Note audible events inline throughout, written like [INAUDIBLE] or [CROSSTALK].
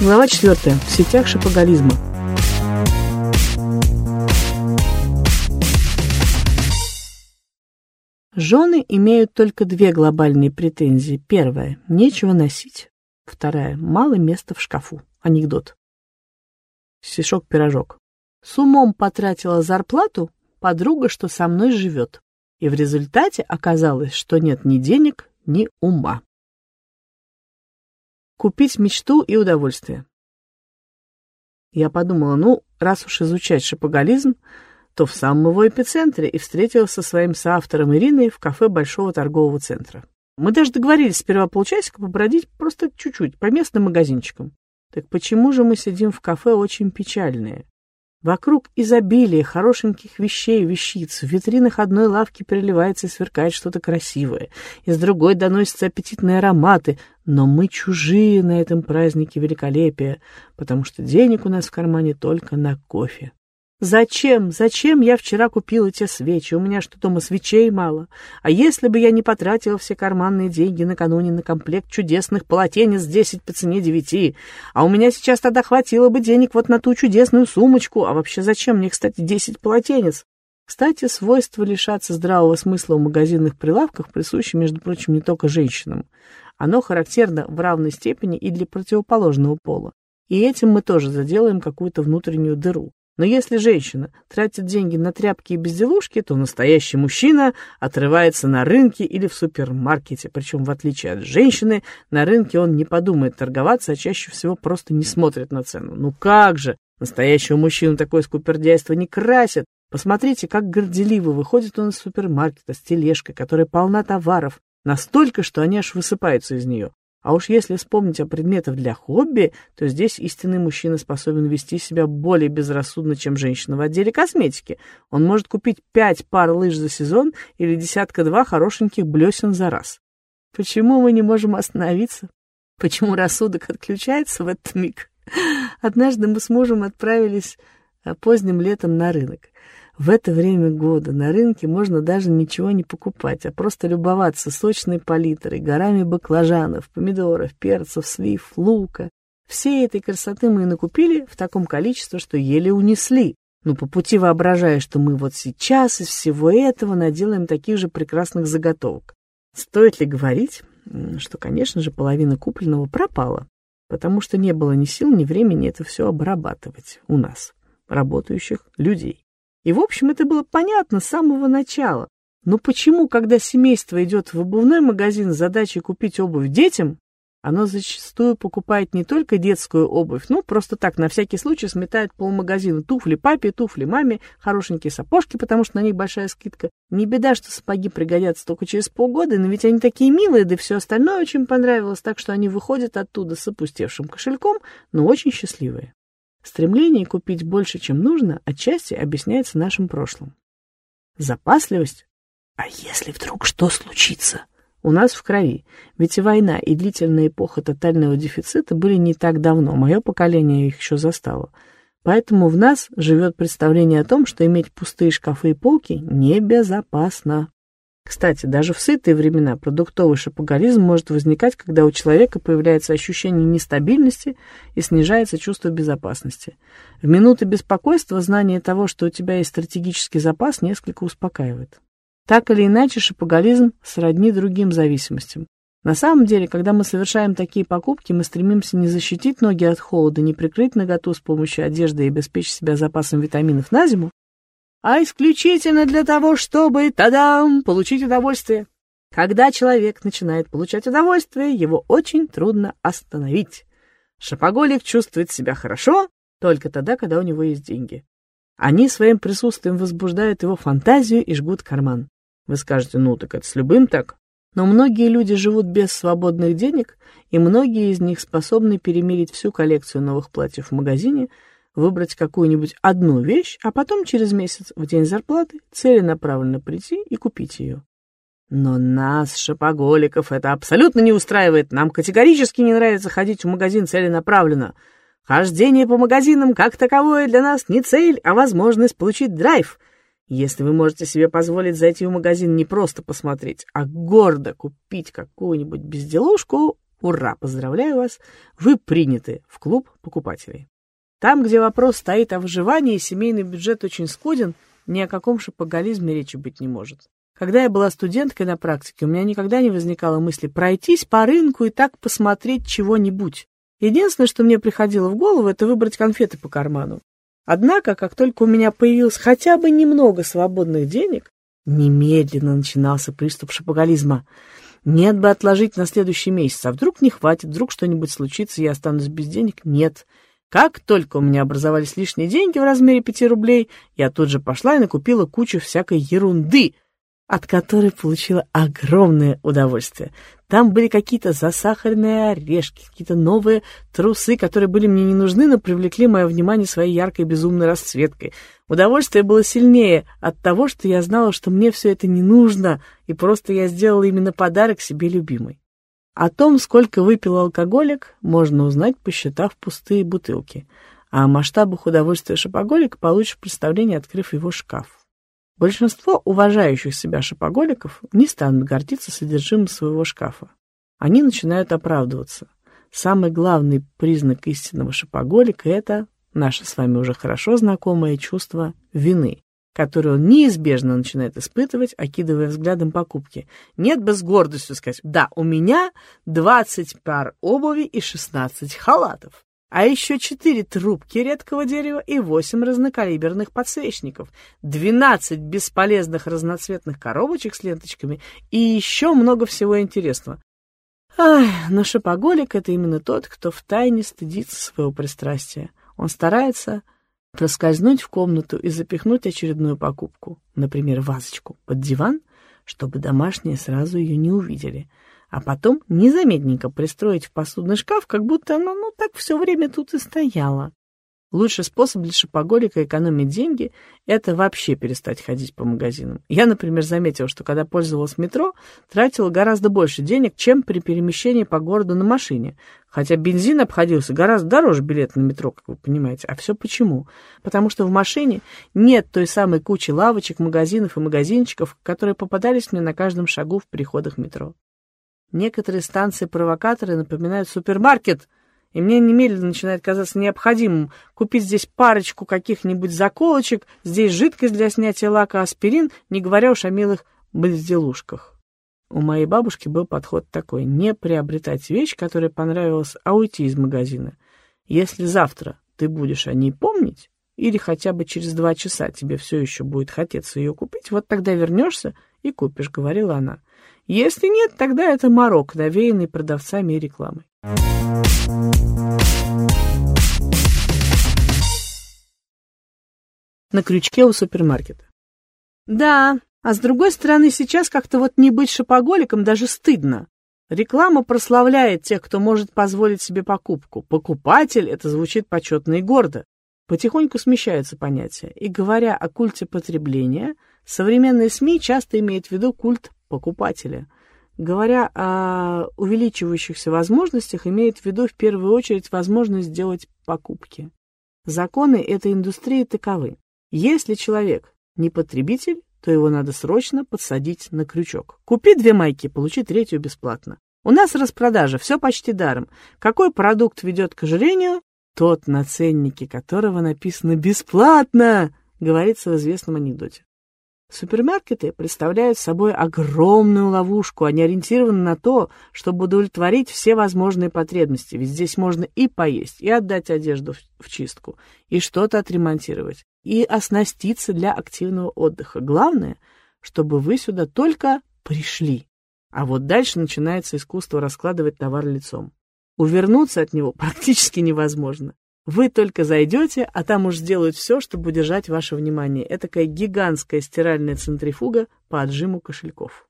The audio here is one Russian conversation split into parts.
Глава 4. В сетях шапоголизма. Жены имеют только две глобальные претензии. Первая – нечего носить. Вторая – мало места в шкафу. Анекдот. Сишок-пирожок. С умом потратила зарплату подруга, что со мной живет. И в результате оказалось, что нет ни денег, ни ума. Купить мечту и удовольствие. Я подумала, ну, раз уж изучать шапоголизм, то в самом его эпицентре и встретилась со своим соавтором Ириной в кафе Большого торгового центра. Мы даже договорились сперва полчасика побродить просто чуть-чуть, по местным магазинчикам. Так почему же мы сидим в кафе очень печальные? Вокруг изобилие хорошеньких вещей, вещиц. В витринах одной лавки переливается и сверкает что-то красивое. Из другой доносятся аппетитные ароматы. Но мы чужие на этом празднике великолепия, потому что денег у нас в кармане только на кофе. Зачем, зачем я вчера купила те свечи? У меня что, дома свечей мало? А если бы я не потратила все карманные деньги накануне на комплект чудесных полотенец 10 по цене 9? А у меня сейчас тогда хватило бы денег вот на ту чудесную сумочку. А вообще зачем мне, кстати, 10 полотенец? Кстати, свойство лишаться здравого смысла в магазинных прилавках присуще, между прочим, не только женщинам. Оно характерно в равной степени и для противоположного пола. И этим мы тоже заделаем какую-то внутреннюю дыру. Но если женщина тратит деньги на тряпки и безделушки, то настоящий мужчина отрывается на рынке или в супермаркете. Причем, в отличие от женщины, на рынке он не подумает торговаться, а чаще всего просто не смотрит на цену. Ну как же! Настоящего мужчину такое скупердяйство не красит. Посмотрите, как горделиво выходит он из супермаркета с тележкой, которая полна товаров, настолько, что они аж высыпаются из нее. А уж если вспомнить о предметах для хобби, то здесь истинный мужчина способен вести себя более безрассудно, чем женщина в отделе косметики. Он может купить пять пар лыж за сезон или десятка-два хорошеньких блесен за раз. Почему мы не можем остановиться? Почему рассудок отключается в этот миг? Однажды мы с мужем отправились а, поздним летом на рынок. В это время года на рынке можно даже ничего не покупать, а просто любоваться сочной палитрой, горами баклажанов, помидоров, перцев, слив, лука. Всей этой красоты мы и накупили в таком количестве, что еле унесли. Ну, по пути воображая, что мы вот сейчас из всего этого наделаем таких же прекрасных заготовок. Стоит ли говорить, что, конечно же, половина купленного пропала, потому что не было ни сил, ни времени это все обрабатывать у нас, работающих людей. И, в общем, это было понятно с самого начала. Но почему, когда семейство идет в обувной магазин с задачей купить обувь детям, оно зачастую покупает не только детскую обувь, ну, просто так, на всякий случай сметает полмагазина. Туфли папе, туфли маме, хорошенькие сапожки, потому что на них большая скидка. Не беда, что сапоги пригодятся только через полгода, но ведь они такие милые, да все остальное очень понравилось, так что они выходят оттуда с опустевшим кошельком, но очень счастливые. Стремление купить больше, чем нужно, отчасти объясняется нашим прошлым. Запасливость? А если вдруг что случится? У нас в крови. Ведь и война, и длительная эпоха тотального дефицита были не так давно. Мое поколение их еще застало. Поэтому в нас живет представление о том, что иметь пустые шкафы и полки небезопасно. Кстати, даже в сытые времена продуктовый шопоголизм может возникать, когда у человека появляется ощущение нестабильности и снижается чувство безопасности. В минуты беспокойства знание того, что у тебя есть стратегический запас, несколько успокаивает. Так или иначе, шопоголизм сродни другим зависимостям. На самом деле, когда мы совершаем такие покупки, мы стремимся не защитить ноги от холода, не прикрыть наготу с помощью одежды и обеспечить себя запасом витаминов на зиму, а исключительно для того, чтобы, тадам, получить удовольствие. Когда человек начинает получать удовольствие, его очень трудно остановить. Шопоголик чувствует себя хорошо только тогда, когда у него есть деньги. Они своим присутствием возбуждают его фантазию и жгут карман. Вы скажете, ну так это с любым так. Но многие люди живут без свободных денег, и многие из них способны перемерить всю коллекцию новых платьев в магазине – выбрать какую-нибудь одну вещь, а потом через месяц в день зарплаты целенаправленно прийти и купить ее. Но нас, шопоголиков, это абсолютно не устраивает. Нам категорически не нравится ходить в магазин целенаправленно. Хождение по магазинам как таковое для нас не цель, а возможность получить драйв. Если вы можете себе позволить зайти в магазин не просто посмотреть, а гордо купить какую-нибудь безделушку, Ура! Поздравляю вас! Вы приняты в клуб покупателей. Там, где вопрос стоит о выживании семейный бюджет очень скуден, ни о каком шопоголизме речи быть не может. Когда я была студенткой на практике, у меня никогда не возникало мысли пройтись по рынку и так посмотреть чего-нибудь. Единственное, что мне приходило в голову, это выбрать конфеты по карману. Однако, как только у меня появилось хотя бы немного свободных денег, немедленно начинался приступ шопоголизма. Нет бы отложить на следующий месяц, а вдруг не хватит, вдруг что-нибудь случится, я останусь без денег? Нет. Как только у меня образовались лишние деньги в размере пяти рублей, я тут же пошла и накупила кучу всякой ерунды, от которой получила огромное удовольствие. Там были какие-то засахаренные орешки, какие-то новые трусы, которые были мне не нужны, но привлекли мое внимание своей яркой безумной расцветкой. Удовольствие было сильнее от того, что я знала, что мне все это не нужно, и просто я сделала именно подарок себе любимой. О том, сколько выпил алкоголик, можно узнать, посчитав пустые бутылки. А о масштабах удовольствия шопоголика получишь представление, открыв его шкаф. Большинство уважающих себя шопоголиков не станут гордиться содержимым своего шкафа. Они начинают оправдываться. Самый главный признак истинного шопоголика – это наше с вами уже хорошо знакомое чувство вины которую он неизбежно начинает испытывать, окидывая взглядом покупки. Нет бы с гордостью сказать, да, у меня 20 пар обуви и 16 халатов, а еще 4 трубки редкого дерева и 8 разнокалиберных подсвечников, 12 бесполезных разноцветных коробочек с ленточками и еще много всего интересного. Ах, но шопоголик — это именно тот, кто втайне стыдится своего пристрастия. Он старается проскользнуть в комнату и запихнуть очередную покупку, например, вазочку, под диван, чтобы домашние сразу ее не увидели, а потом незаметненько пристроить в посудный шкаф, как будто оно ну, так все время тут и стояло. Лучший способ для шопоголика экономить деньги – это вообще перестать ходить по магазинам. Я, например, заметила, что когда пользовалась метро, тратила гораздо больше денег, чем при перемещении по городу на машине. Хотя бензин обходился гораздо дороже билета на метро, как вы понимаете. А все почему? Потому что в машине нет той самой кучи лавочек, магазинов и магазинчиков, которые попадались мне на каждом шагу в переходах метро. Некоторые станции-провокаторы напоминают супермаркет – и мне немедленно начинает казаться необходимым купить здесь парочку каких-нибудь заколочек, здесь жидкость для снятия лака, аспирин, не говоря уж о милых безделушках. У моей бабушки был подход такой — не приобретать вещь, которая понравилась, а уйти из магазина. Если завтра ты будешь о ней помнить, или хотя бы через два часа тебе все еще будет хотеться ее купить, вот тогда вернешься и купишь, — говорила она. Если нет, тогда это морок, навеянный продавцами и рекламой. На крючке у супермаркета. Да, а с другой стороны, сейчас как-то вот не быть шопоголиком даже стыдно. Реклама прославляет тех, кто может позволить себе покупку. Покупатель — это звучит почетно и гордо. Потихоньку смещаются понятия. И говоря о культе потребления, современные СМИ часто имеют в виду культ покупателя — Говоря о увеличивающихся возможностях, имеет в виду в первую очередь возможность сделать покупки. Законы этой индустрии таковы. Если человек не потребитель, то его надо срочно подсадить на крючок. Купи две майки, получи третью бесплатно. У нас распродажа, все почти даром. Какой продукт ведет к ожирению? Тот, на ценнике которого написано «бесплатно», говорится в известном анекдоте. Супермаркеты представляют собой огромную ловушку. Они ориентированы на то, чтобы удовлетворить все возможные потребности. Ведь здесь можно и поесть, и отдать одежду в чистку, и что-то отремонтировать, и оснаститься для активного отдыха. Главное, чтобы вы сюда только пришли. А вот дальше начинается искусство раскладывать товар лицом. Увернуться от него практически невозможно. Вы только зайдете, а там уж сделают все, чтобы удержать ваше внимание. Этакая гигантская стиральная центрифуга по отжиму кошельков.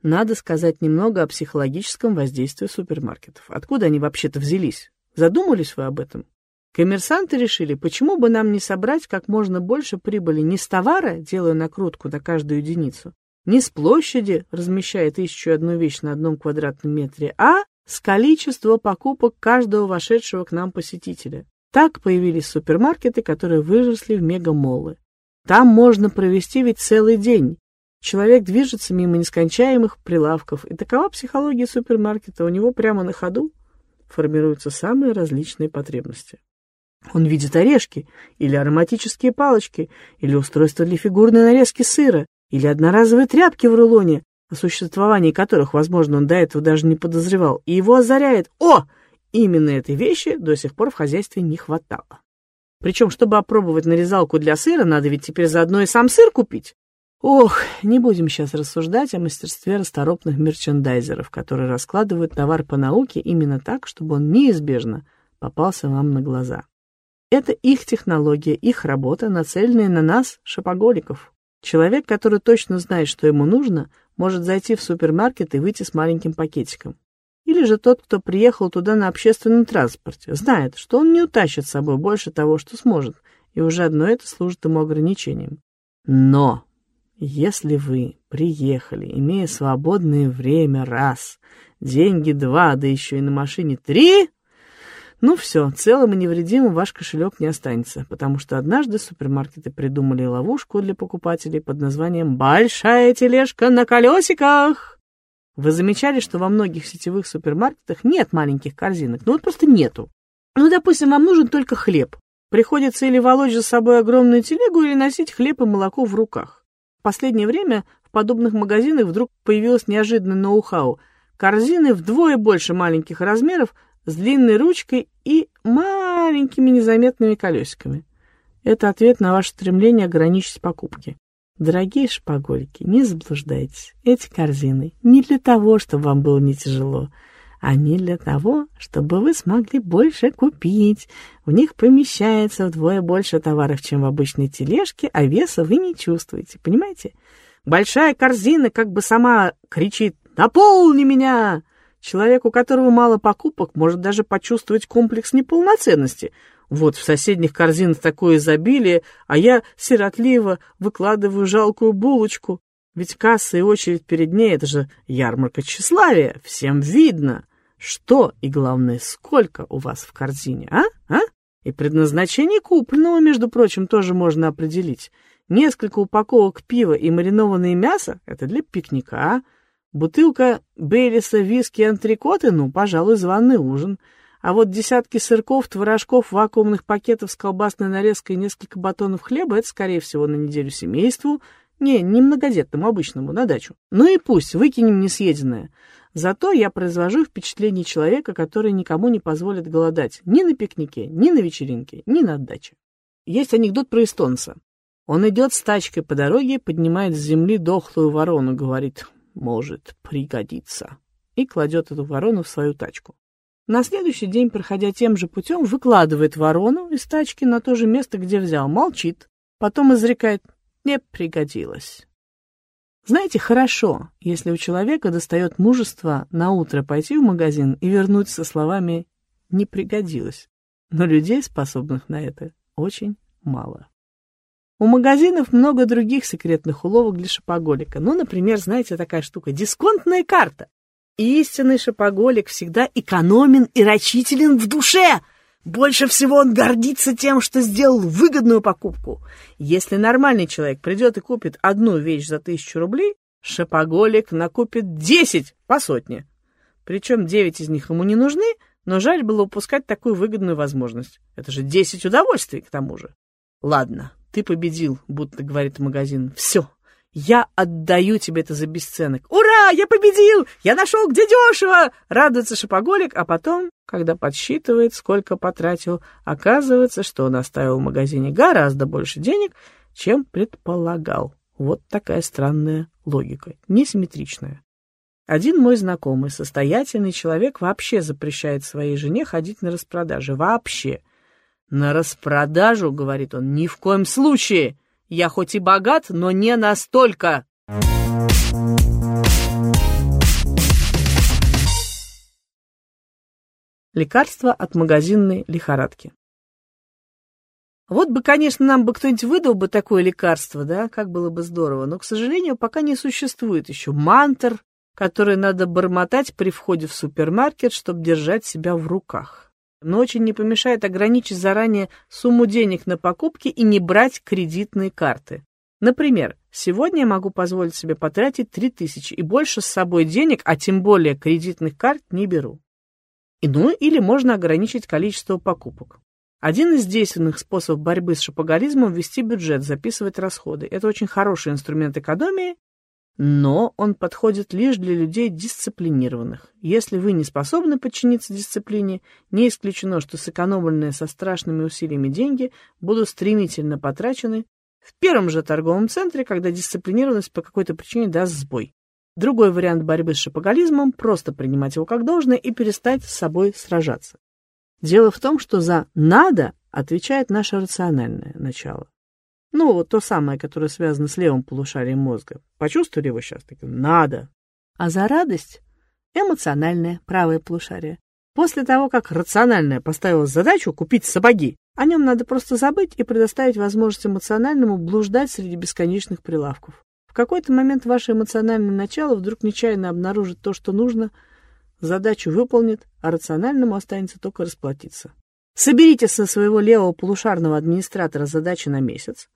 Надо сказать немного о психологическом воздействии супермаркетов. Откуда они вообще-то взялись? Задумались вы об этом? Коммерсанты решили, почему бы нам не собрать как можно больше прибыли не с товара, делая накрутку на каждую единицу, не с площади, размещая тысячу одну вещь на одном квадратном метре, а с количества покупок каждого вошедшего к нам посетителя. Так появились супермаркеты, которые выросли в мегамоллы. Там можно провести ведь целый день. Человек движется мимо нескончаемых прилавков, и такова психология супермаркета. У него прямо на ходу формируются самые различные потребности. Он видит орешки, или ароматические палочки, или устройство для фигурной нарезки сыра, или одноразовые тряпки в рулоне, о существовании которых, возможно, он до этого даже не подозревал, и его озаряет «О! Именно этой вещи до сих пор в хозяйстве не хватало». Причем, чтобы опробовать нарезалку для сыра, надо ведь теперь заодно и сам сыр купить. Ох, не будем сейчас рассуждать о мастерстве расторопных мерчендайзеров, которые раскладывают товар по науке именно так, чтобы он неизбежно попался вам на глаза. Это их технология, их работа, нацеленная на нас, шопоголиков. Человек, который точно знает, что ему нужно, может зайти в супермаркет и выйти с маленьким пакетиком. Или же тот, кто приехал туда на общественном транспорте, знает, что он не утащит с собой больше того, что сможет, и уже одно это служит ему ограничением. Но если вы приехали, имея свободное время раз, деньги два, да еще и на машине три, ну все, целым и невредимым ваш кошелек не останется, потому что однажды супермаркеты придумали ловушку для покупателей под названием «Большая тележка на колесиках». Вы замечали, что во многих сетевых супермаркетах нет маленьких корзинок? Ну вот просто нету. Ну, допустим, вам нужен только хлеб. Приходится или волочь за собой огромную телегу, или носить хлеб и молоко в руках. В последнее время в подобных магазинах вдруг появилось неожиданное ноу-хау. Корзины вдвое больше маленьких размеров с длинной ручкой и маленькими незаметными колесиками. Это ответ на ваше стремление ограничить покупки. Дорогие шпагольки, не заблуждайтесь. Эти корзины не для того, чтобы вам было не тяжело. Они для того, чтобы вы смогли больше купить. В них помещается вдвое больше товаров, чем в обычной тележке, а веса вы не чувствуете. Понимаете? Большая корзина как бы сама кричит «Наполни меня!» Человек, у которого мало покупок, может даже почувствовать комплекс неполноценности. Вот в соседних корзинах такое изобилие, а я сиротливо выкладываю жалкую булочку. Ведь касса и очередь перед ней — это же ярмарка тщеславия. Всем видно, что и, главное, сколько у вас в корзине, а? А? И предназначение купленного, между прочим, тоже можно определить. Несколько упаковок пива и маринованное мясо — это для пикника, а? Бутылка Бейлиса, виски, антрикоты, ну, пожалуй, званый ужин. А вот десятки сырков, творожков, вакуумных пакетов с колбасной нарезкой и несколько батонов хлеба — это, скорее всего, на неделю семейству. Не, не многодетному, обычному, на дачу. Ну и пусть, выкинем несъеденное. Зато я произвожу впечатление человека, который никому не позволит голодать ни на пикнике, ни на вечеринке, ни на даче. Есть анекдот про эстонца. Он идет с тачкой по дороге, поднимает с земли дохлую ворону, говорит, может пригодиться, и кладет эту ворону в свою тачку. На следующий день, проходя тем же путем, выкладывает ворону из тачки на то же место, где взял, молчит, потом изрекает «не пригодилось». Знаете, хорошо, если у человека достает мужество на утро пойти в магазин и вернуть со словами «не пригодилось». Но людей, способных на это, очень мало. У магазинов много других секретных уловок для шопоголика. Ну, например, знаете, такая штука — дисконтная карта. Истинный шопоголик всегда экономен и рачителен в душе. Больше всего он гордится тем, что сделал выгодную покупку. Если нормальный человек придет и купит одну вещь за тысячу рублей, шопоголик накупит десять по сотне. Причем девять из них ему не нужны, но жаль было упускать такую выгодную возможность. Это же десять удовольствий к тому же. Ладно, ты победил, будто говорит магазин. Все, я отдаю тебе это за бесценок. Ура, я победил! Я нашел, где дешево! Радуется шопоголик, а потом, когда подсчитывает, сколько потратил, оказывается, что он оставил в магазине гораздо больше денег, чем предполагал. Вот такая странная логика, несимметричная. Один мой знакомый, состоятельный человек, вообще запрещает своей жене ходить на распродажи. Вообще. «На распродажу, — говорит он, — ни в коем случае. Я хоть и богат, но не настолько». Лекарство от магазинной лихорадки. Вот бы, конечно, нам бы кто-нибудь выдал бы такое лекарство, да, как было бы здорово, но, к сожалению, пока не существует еще мантр, который надо бормотать при входе в супермаркет, чтобы держать себя в руках но очень не помешает ограничить заранее сумму денег на покупки и не брать кредитные карты. Например, Сегодня я могу позволить себе потратить 3000 и больше с собой денег, а тем более кредитных карт не беру. И, ну, или можно ограничить количество покупок. Один из действенных способов борьбы с шопоголизмом – ввести бюджет, записывать расходы. Это очень хороший инструмент экономии, но он подходит лишь для людей дисциплинированных. Если вы не способны подчиниться дисциплине, не исключено, что сэкономленные со страшными усилиями деньги будут стремительно потрачены в первом же торговом центре, когда дисциплинированность по какой-то причине даст сбой. Другой вариант борьбы с шопоголизмом – просто принимать его как должное и перестать с собой сражаться. Дело в том, что за «надо» отвечает наше рациональное начало. Ну, вот то самое, которое связано с левым полушарием мозга. Почувствовали его сейчас? Так, надо. А за радость — эмоциональное правое полушарие. После того, как рациональное поставило задачу купить сапоги, о нем надо просто забыть и предоставить возможность эмоциональному блуждать среди бесконечных прилавков. В какой-то момент ваше эмоциональное начало вдруг нечаянно обнаружит то, что нужно, задачу выполнит, а рациональному останется только расплатиться. Соберите со своего левого полушарного администратора задачи на месяц,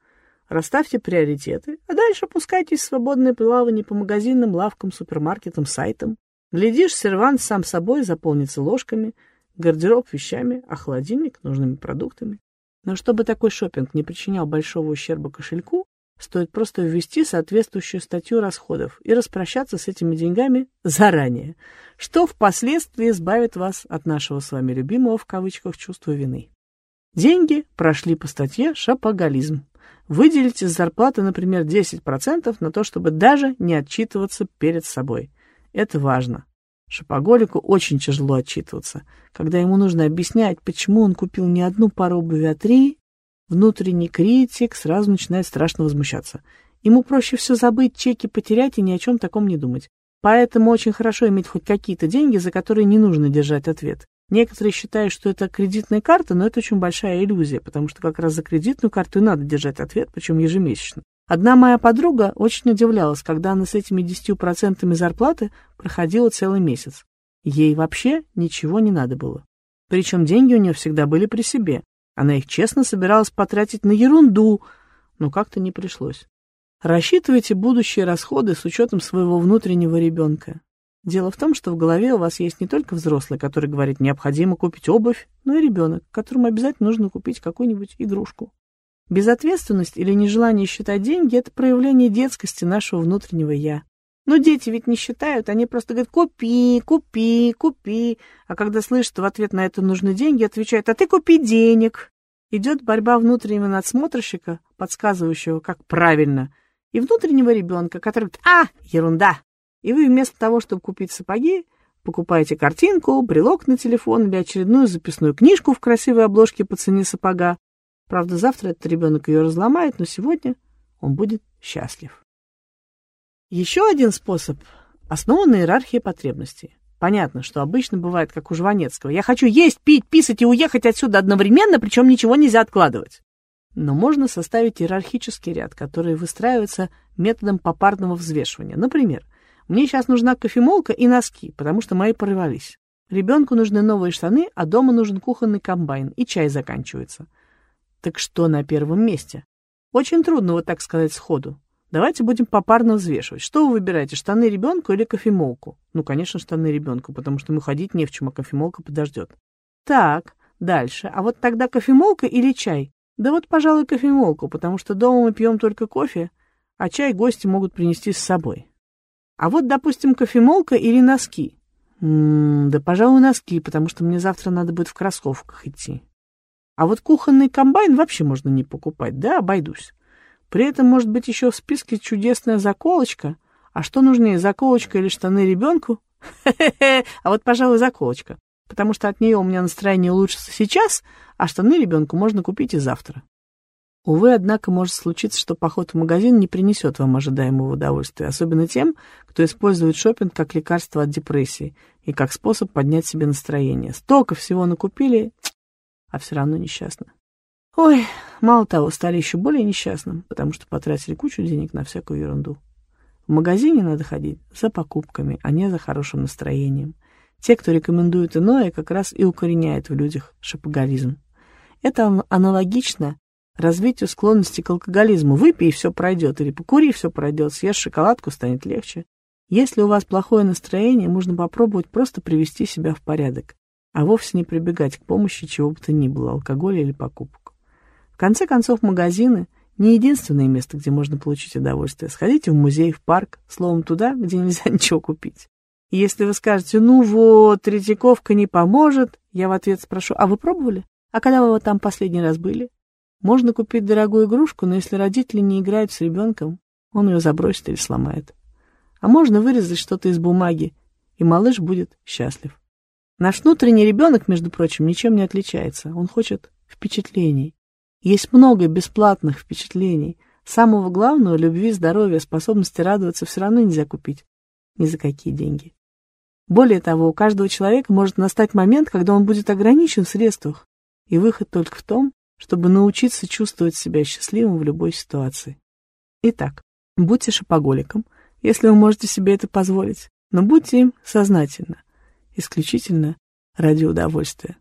Расставьте приоритеты, а дальше пускайтесь в свободное плавание по магазинам, лавкам, супермаркетам, сайтам. Глядишь, сервант сам собой заполнится ложками, гардероб вещами, а холодильник нужными продуктами. Но чтобы такой шопинг не причинял большого ущерба кошельку, стоит просто ввести соответствующую статью расходов и распрощаться с этими деньгами заранее, что впоследствии избавит вас от нашего с вами любимого в кавычках чувства вины. Деньги прошли по статье «Шапоголизм». Выделите из зарплаты, например, 10% на то, чтобы даже не отчитываться перед собой. Это важно. Шопоголику очень тяжело отчитываться. Когда ему нужно объяснять, почему он купил не одну пару обуви, а три, внутренний критик сразу начинает страшно возмущаться. Ему проще все забыть, чеки потерять и ни о чем таком не думать. Поэтому очень хорошо иметь хоть какие-то деньги, за которые не нужно держать ответ. Некоторые считают, что это кредитная карта, но это очень большая иллюзия, потому что как раз за кредитную карту и надо держать ответ, причем ежемесячно. Одна моя подруга очень удивлялась, когда она с этими 10% зарплаты проходила целый месяц. Ей вообще ничего не надо было. Причем деньги у нее всегда были при себе. Она их честно собиралась потратить на ерунду, но как-то не пришлось. Рассчитывайте будущие расходы с учетом своего внутреннего ребенка. Дело в том, что в голове у вас есть не только взрослый, который говорит, необходимо купить обувь, но и ребенок, которому обязательно нужно купить какую-нибудь игрушку. Безответственность или нежелание считать деньги – это проявление детскости нашего внутреннего «я». Но дети ведь не считают, они просто говорят «купи, купи, купи», а когда слышат в ответ на это нужны деньги, отвечают «а ты купи денег». Идет борьба внутреннего надсмотрщика, подсказывающего, как правильно, и внутреннего ребенка, который говорит «а, ерунда, и вы вместо того, чтобы купить сапоги, покупаете картинку, брелок на телефон или очередную записную книжку в красивой обложке по цене сапога. Правда, завтра этот ребенок ее разломает, но сегодня он будет счастлив. Еще один способ основан на иерархии потребностей. Понятно, что обычно бывает, как у Жванецкого. Я хочу есть, пить, писать и уехать отсюда одновременно, причем ничего нельзя откладывать. Но можно составить иерархический ряд, который выстраивается методом попарного взвешивания. Например, мне сейчас нужна кофемолка и носки, потому что мои порвались. Ребенку нужны новые штаны, а дома нужен кухонный комбайн, и чай заканчивается. Так что на первом месте? Очень трудно вот так сказать сходу. Давайте будем попарно взвешивать. Что вы выбираете, штаны ребенку или кофемолку? Ну, конечно, штаны ребенку, потому что ему ходить не в чем, а кофемолка подождет. Так, дальше. А вот тогда кофемолка или чай? Да вот, пожалуй, кофемолку, потому что дома мы пьем только кофе, а чай гости могут принести с собой. А вот, допустим, кофемолка или носки. М -м, да, пожалуй, носки, потому что мне завтра надо будет в кроссовках идти. А вот кухонный комбайн вообще можно не покупать, да, обойдусь. При этом может быть еще в списке чудесная заколочка. А что нужнее, заколочка или штаны ребенку? А вот, пожалуй, заколочка. Потому что от нее у меня настроение улучшится сейчас, а штаны ребенку можно купить и завтра. Увы, однако, может случиться, что поход в магазин не принесет вам ожидаемого удовольствия, особенно тем, кто использует шопинг как лекарство от депрессии и как способ поднять себе настроение. Столько всего накупили, а все равно несчастны. Ой, мало того, стали еще более несчастным, потому что потратили кучу денег на всякую ерунду. В магазине надо ходить за покупками, а не за хорошим настроением. Те, кто рекомендует иное, как раз и укореняет в людях шопоголизм. Это аналогично развитию склонности к алкоголизму. Выпей, и все пройдет. Или покури, все пройдет. Съешь шоколадку, станет легче. Если у вас плохое настроение, можно попробовать просто привести себя в порядок, а вовсе не прибегать к помощи чего бы то ни было, алкоголя или покупок. В конце концов, магазины – не единственное место, где можно получить удовольствие. Сходите в музей, в парк, словом, туда, где нельзя [LAUGHS] ничего купить. И если вы скажете, ну вот, Третьяковка не поможет, я в ответ спрошу, а вы пробовали? А когда вы там последний раз были? Можно купить дорогую игрушку, но если родители не играют с ребенком, он ее забросит или сломает. А можно вырезать что-то из бумаги, и малыш будет счастлив. Наш внутренний ребенок, между прочим, ничем не отличается. Он хочет впечатлений. Есть много бесплатных впечатлений. Самого главного — любви, здоровья, способности радоваться все равно нельзя купить. Ни за какие деньги. Более того, у каждого человека может настать момент, когда он будет ограничен в средствах, и выход только в том, чтобы научиться чувствовать себя счастливым в любой ситуации. Итак, будьте шопоголиком, если вы можете себе это позволить, но будьте им сознательно, исключительно ради удовольствия.